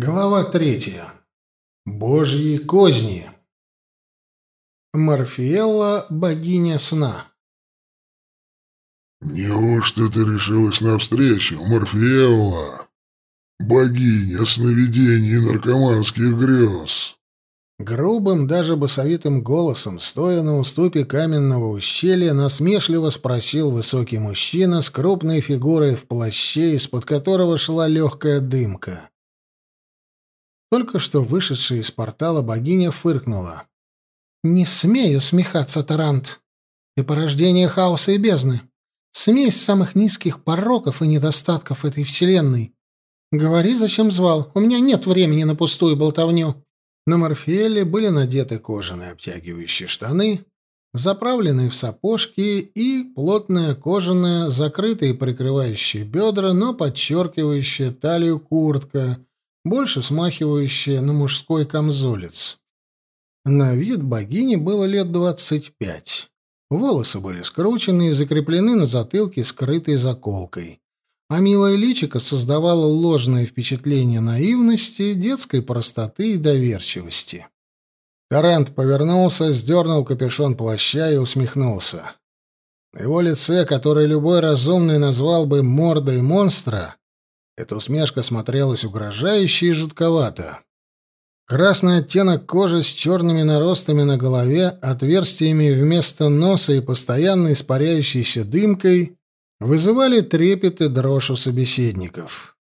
Глава третья. Божьи козни. Морфиэлла — богиня сна. «Неужто ты решилась навстречу, Морфиэлла? Богиня сновидений и наркоманских грез!» Грубым, даже басовитым голосом, стоя на уступе каменного ущелья, насмешливо спросил высокий мужчина с крупной фигурой в плаще, из-под которого шла легкая дымка. Только что вышедшая из портала богиня фыркнула. «Не смею смехаться, Тарант. Ты порождение хаоса и бездны. Смесь самых низких пороков и недостатков этой вселенной. Говори, зачем звал. У меня нет времени на пустую болтовню». На Морфеэле были надеты кожаные обтягивающие штаны, заправленные в сапожки и плотная кожаная, закрытая и прикрывающая бедра, но подчеркивающая талию куртка — больше смахивающая на мужской камзолец. На вид богини было лет двадцать пять. Волосы были скручены и закреплены на затылке скрытой заколкой. А милое личико создавало ложное впечатление наивности, детской простоты и доверчивости. Тарант повернулся, сдернул капюшон плаща и усмехнулся. На его лице, которое любой разумный назвал бы мордой монстра, эта усмешка смотрелась угрожающе и жутковато. Красный оттенок кожи с черными наростами на голове, отверстиями вместо носа и постоянно испаряющейся дымкой вызывали трепет и дрожь у собеседников.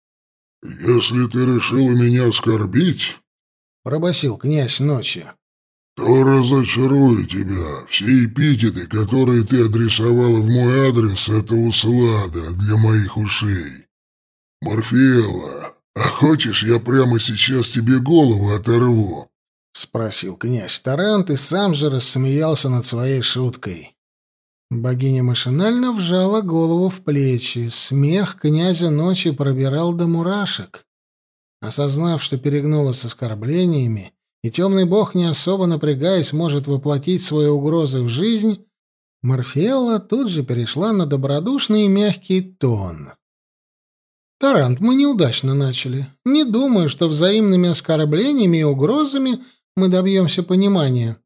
«Если ты решила меня оскорбить, — пробасил князь ночи, — то разочарую тебя. Все эпитеты, которые ты адресовала в мой адрес, — это услада для моих ушей. «Морфеела, а хочешь, я прямо сейчас тебе голову оторву?» — спросил князь Тарант и сам же рассмеялся над своей шуткой. Богиня машинально вжала голову в плечи. Смех князя ночи пробирал до мурашек. Осознав, что перегнула с оскорблениями, и темный бог, не особо напрягаясь, может воплотить свои угрозы в жизнь, Морфеэлла тут же перешла на добродушный и мягкий тон. Тарант, мы неудачно начали. Не думаю, что взаимными оскорблениями и угрозами мы добьемся понимания.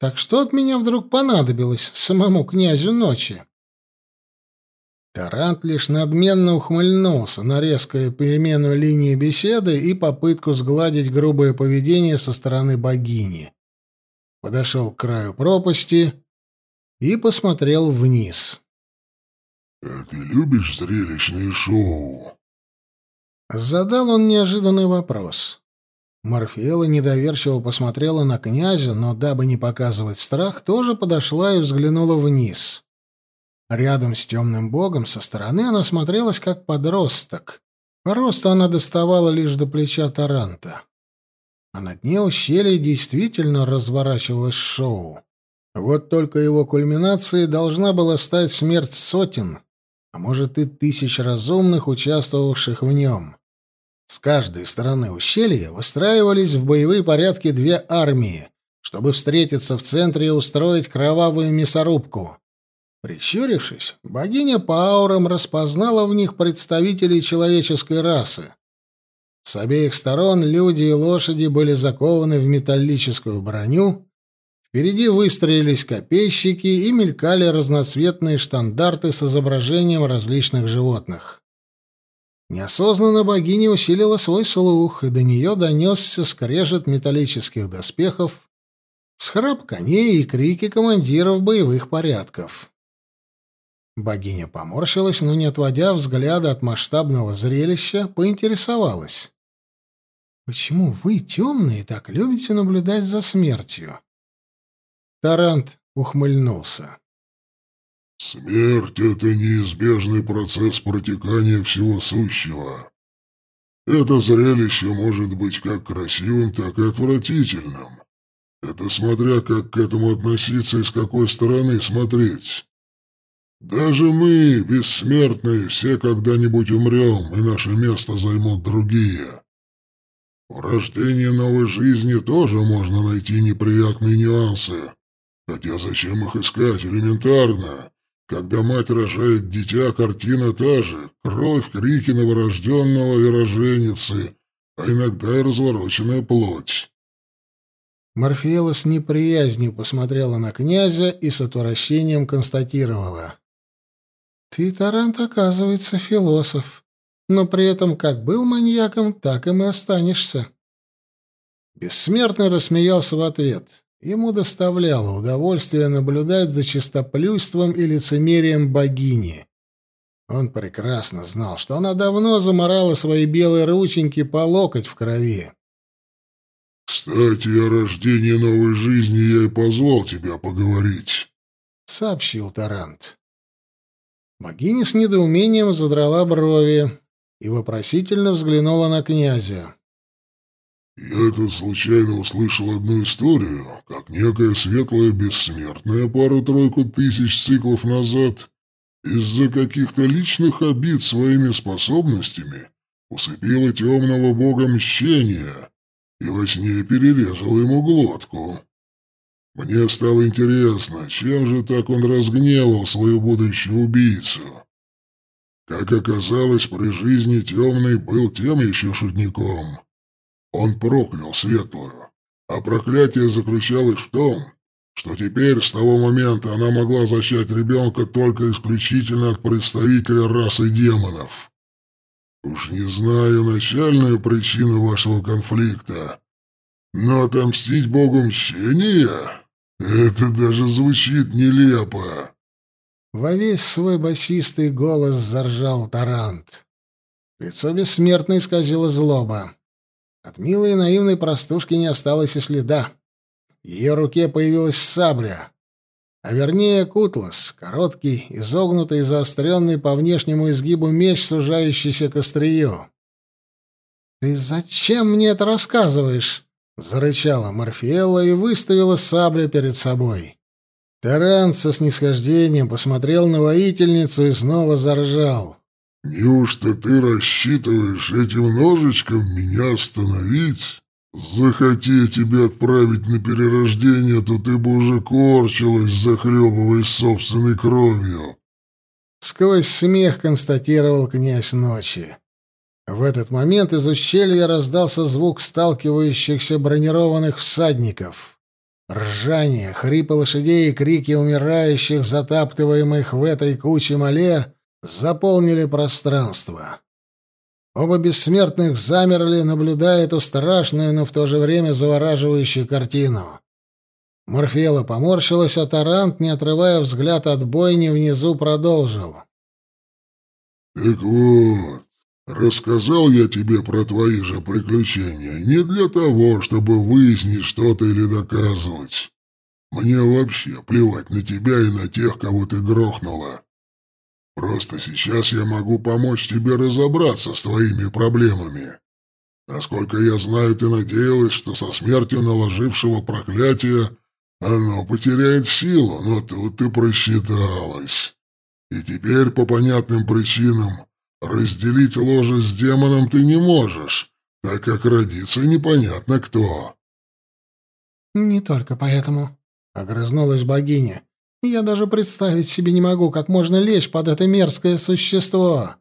Так что от меня вдруг понадобилось самому князю ночи? Тарант лишь надменно ухмыльнулся на резкую перемену линии беседы и попытку сгладить грубое поведение со стороны богини. Подошел к краю пропасти и посмотрел вниз. «А ты любишь зрелищные шоу?» Задал он неожиданный вопрос. Морфеела недоверчиво посмотрела на князя, но, дабы не показывать страх, тоже подошла и взглянула вниз. Рядом с темным богом со стороны она смотрелась как подросток. По росту она доставала лишь до плеча Таранта. А на дне ущелья действительно разворачивалось шоу. Вот только его кульминацией должна была стать смерть сотен, а может и тысяч разумных, участвовавших в нем. С каждой стороны ущелья выстраивались в боевые порядки две армии, чтобы встретиться в центре и устроить кровавую мясорубку. Прищурившись, богиня по аурам распознала в них представителей человеческой расы. С обеих сторон люди и лошади были закованы в металлическую броню, Впереди выстроились копейщики и мелькали разноцветные штандарты с изображением различных животных. Неосознанно богиня усилила свой слух, и до нее донесся скрежет металлических доспехов, схрап коней и крики командиров боевых порядков. Богиня поморщилась, но, не отводя взгляда от масштабного зрелища, поинтересовалась. «Почему вы, темные, так любите наблюдать за смертью?» Тарант ухмыльнулся. «Смерть — это неизбежный процесс протекания всего сущего. Это зрелище может быть как красивым, так и отвратительным. Это смотря как к этому относиться и с какой стороны смотреть. Даже мы, бессмертные, все когда-нибудь умрем, и наше место займут другие. В рождении новой жизни тоже можно найти неприятные нюансы, Хотя зачем их искать? Элементарно. Когда мать рожает дитя, картина та же. Кровь, крики новорожденного и роженицы. а иногда и развороченная плоть. Морфеела с неприязнью посмотрела на князя и с отвращением констатировала. «Ты, Тарант, оказывается, философ, но при этом как был маньяком, так им и останешься». Бессмертный рассмеялся в ответ. Ему доставляло удовольствие наблюдать за чистоплюйством и лицемерием богини. Он прекрасно знал, что она давно заморала свои белые рученьки по локоть в крови. «Кстати, о рождении новой жизни я и позвал тебя поговорить», — сообщил Тарант. Богиня с недоумением задрала брови и вопросительно взглянула на князя. «Я тут случайно услышал одну историю, как некая светлая бессмертная пару-тройку тысяч циклов назад из-за каких-то личных обид своими способностями усыпила темного бога мщения и во сне перерезала ему глотку. Мне стало интересно, чем же так он разгневал свою будущую убийцу. Как оказалось, при жизни темный был тем еще шутником. Он проклял светлую, а проклятие заключалось в том, что теперь с того момента она могла зачать ребенка только исключительно от представителя расы демонов. Уж не знаю начальную причину вашего конфликта, но отомстить богу мщения — это даже звучит нелепо. Во весь свой басистый голос заржал Тарант. Лицо бессмертно исказило злоба. От милой и наивной простушки не осталось и следа. В ее руке появилась сабля, а вернее кутлас, короткий, изогнутый и заостренный по внешнему изгибу меч, сужающийся к острию. «Ты зачем мне это рассказываешь?» — зарычала Морфиэлла и выставила саблю перед собой. Тарант со снисхождением посмотрел на воительницу и снова заржал. «Неужто ты рассчитываешь этим ножичком меня остановить? Захоти тебя отправить на перерождение, то ты бы уже корчилась, захлебываясь собственной кровью». Сквозь смех констатировал князь ночи. В этот момент из ущелья раздался звук сталкивающихся бронированных всадников. Ржание, хрипы лошадей и крики умирающих, затаптываемых в этой куче мале, заполнили пространство. Оба бессмертных замерли, наблюдая эту страшную, но в то же время завораживающую картину. Морфела поморщилась, а Тарант, не отрывая взгляд от бойни, внизу продолжил. «Так вот, рассказал я тебе про твои же приключения не для того, чтобы выяснить что-то или доказывать. Мне вообще плевать на тебя и на тех, кого ты грохнула. Просто сейчас я могу помочь тебе разобраться с твоими проблемами. Насколько я знаю, ты надеялась, что со смертью наложившего проклятия оно потеряет силу, но тут ты просчиталась. И теперь по понятным причинам разделить ложе с демоном ты не можешь, так как родится непонятно кто. «Не только поэтому», — огрызнулась богиня. Я даже представить себе не могу, как можно лечь под это мерзкое существо.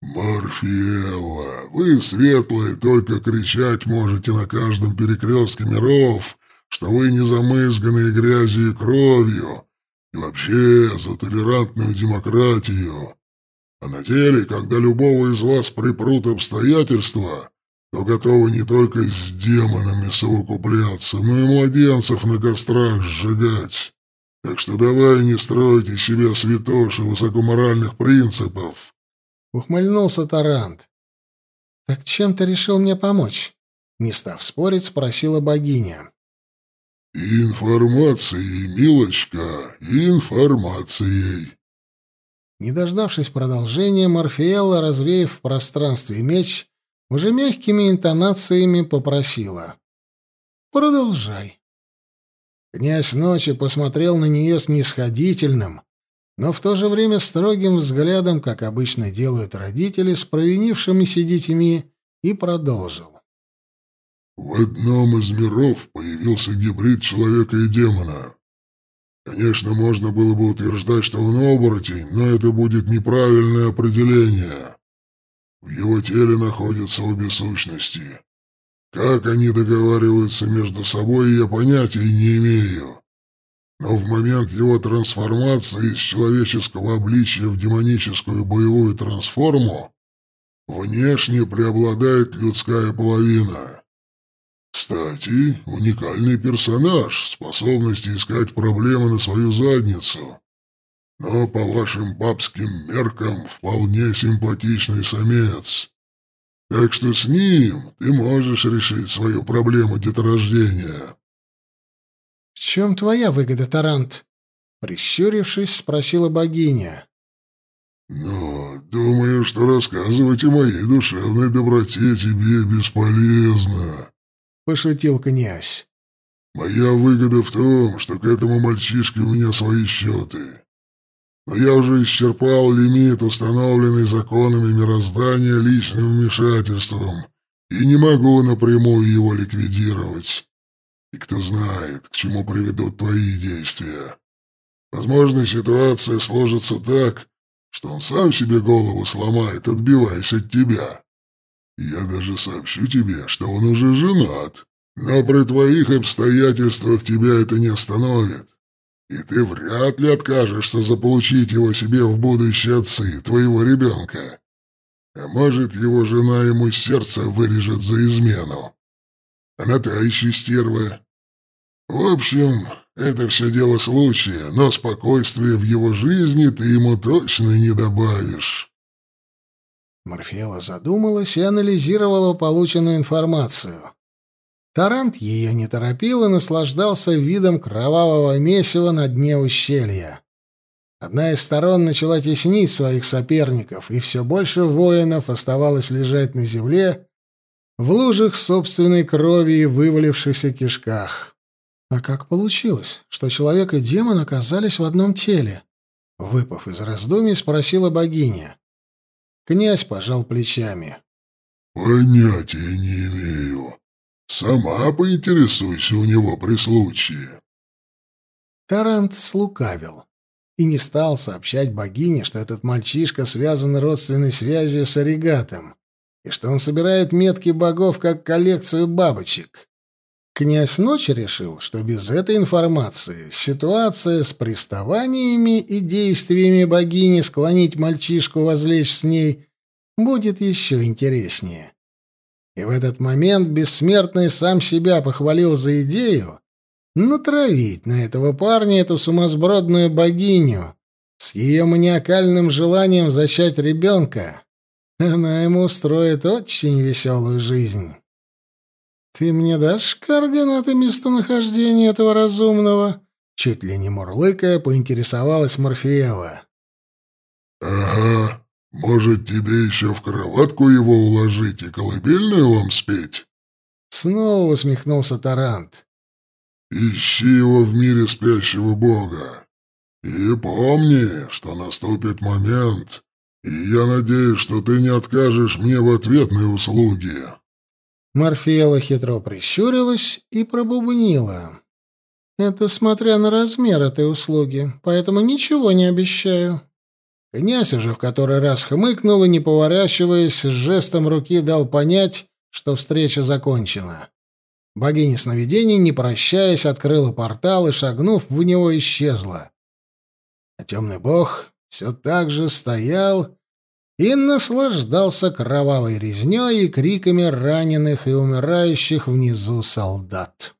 «Морфиэлла, вы, светлые, только кричать можете на каждом перекрестке миров, что вы не замызганы грязью и кровью, и вообще за толерантную демократию. А на деле, когда любого из вас припрут обстоятельства, то готовы не только с демонами совокупляться, но и младенцев на кострах сжигать. Так что давай не стройте себя святоши высокоморальных принципов. Ухмыльнулся Тарант. Так чем ты решил мне помочь? Не став спорить, спросила богиня. Информацией, милочка, информацией. Не дождавшись продолжения, Морфеэлла, развеяв в пространстве меч, уже мягкими интонациями попросила. «Продолжай». Князь ночи посмотрел на нее снисходительным, но в то же время строгим взглядом, как обычно делают родители с провинившимися детьми, и продолжил. «В одном из миров появился гибрид человека и демона. Конечно, можно было бы утверждать, что он оборотень, но это будет неправильное определение. В его теле находятся обе сущности. Как они договариваются между собой, я понятия не имею. Но в момент его трансформации из человеческого обличия в демоническую боевую трансформу внешне преобладает людская половина. Кстати, уникальный персонаж, способность искать проблемы на свою задницу. Но по вашим бабским меркам вполне симпатичный самец. Так что с ним ты можешь решить свою проблему деторождения. «В чем твоя выгода, Тарант?» Прищурившись, спросила богиня. «Ну, думаю, что рассказывать о моей душевной доброте тебе бесполезно», — пошутил князь. «Моя выгода в том, что к этому мальчишке у меня свои счеты. Но я уже исчерпал лимит, установленный законами мироздания личным вмешательством, и не могу напрямую его ликвидировать. И кто знает, к чему приведут твои действия. Возможно, ситуация сложится так, что он сам себе голову сломает, отбиваясь от тебя. Я даже сообщу тебе, что он уже женат, но при твоих обстоятельствах тебя это не остановит. И ты вряд ли откажешься заполучить его себе в будущее отцы твоего ребенка. А может, его жена ему сердце вырежет за измену. Она та еще стерва. В общем, это все дело случая, но спокойствия в его жизни ты ему точно не добавишь. Морфеева задумалась и анализировала полученную информацию. Тарант ее не торопил и наслаждался видом кровавого месива на дне ущелья. Одна из сторон начала теснить своих соперников, и все больше воинов оставалось лежать на земле в лужах собственной крови и вывалившихся кишках. А как получилось, что человек и демон оказались в одном теле? Выпав из раздумий, спросила богиня. Князь пожал плечами. «Понятия не имею. Сама поинтересуйся у него при случае». Тарант слукавил и не стал сообщать богине, что этот мальчишка связан родственной связью с Оригатом, и что он собирает метки богов как коллекцию бабочек. Князь Ночь решил, что без этой информации ситуация с приставаниями и действиями богини склонить мальчишку возлечь с ней будет еще интереснее. И в этот момент бессмертный сам себя похвалил за идею натравить на этого парня эту сумасбродную богиню с ее маниакальным желанием зачать ребенка. Она ему устроит очень веселую жизнь. «Ты мне дашь координаты местонахождения этого разумного?» Чуть ли не мурлыкая, поинтересовалась Морфеева. «Ага. Может, тебе еще в кроватку его уложить и колыбельную вам спеть?» Снова усмехнулся Тарант. «Ищи его в мире спящего бога. И помни, что наступит момент, и я надеюсь, что ты не откажешь мне в ответной услуге». Морфеела хитро прищурилась и пробубнила. «Это смотря на размер этой услуги, поэтому ничего не обещаю». Князь уже в который раз хмыкнул и, не поворачиваясь, с жестом руки дал понять, что встреча закончена. Богиня сновидений, не прощаясь, открыла портал и, шагнув в него, исчезла. А темный бог все так же стоял и наслаждался кровавой резнёй и криками раненых и умирающих внизу солдат.